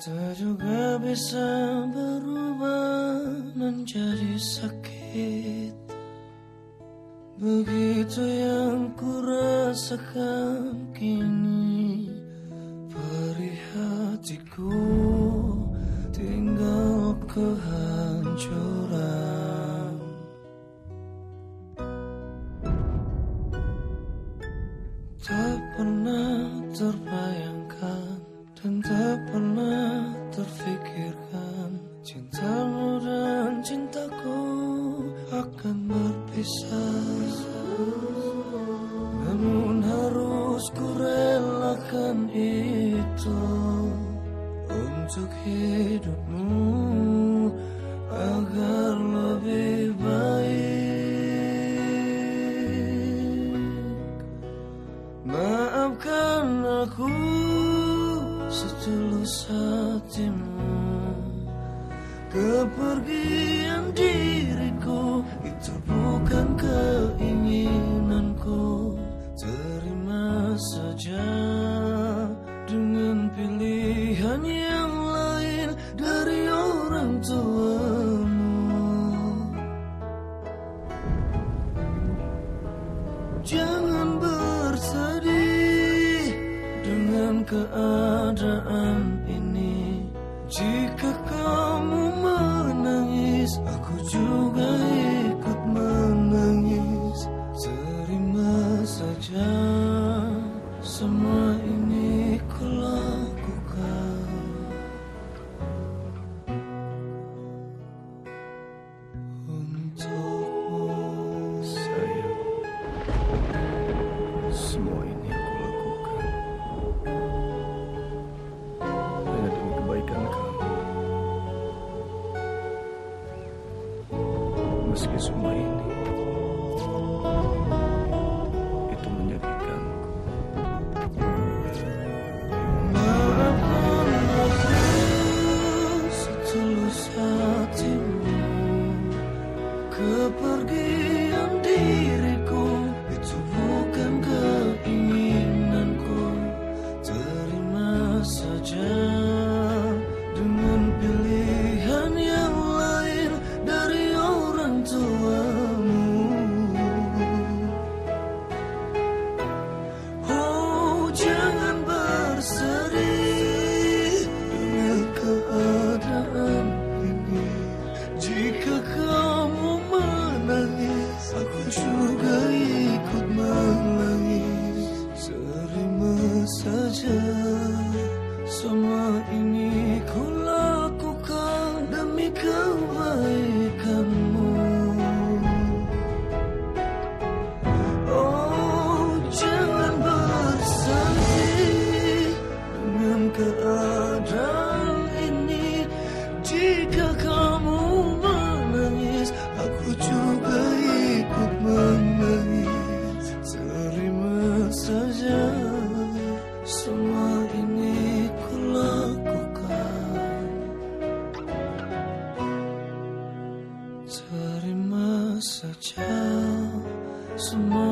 Cinta juga bisa berubah menjadi sakit. Begitu yang ku rasakan kini Perih hatiku tinggal kehancuran. Tak pernah terbayangkan akan berpisah. Namun harus ku relakan itu Untuk hidupmu agar lebih baik. Maafkan aku setulus hatimu. Kepergian diriku itu bukan keinginanku. Terima saja dengan pilihan yang lain dari orang tuamu. Jangan bersedih dengan keadaan ini. Jika kamu menangis Aku juga ikut Meski semua ini itu aku setulus hatimu Kepergian diriku itu bukan keinginanku. Terima saja Terima Terima saja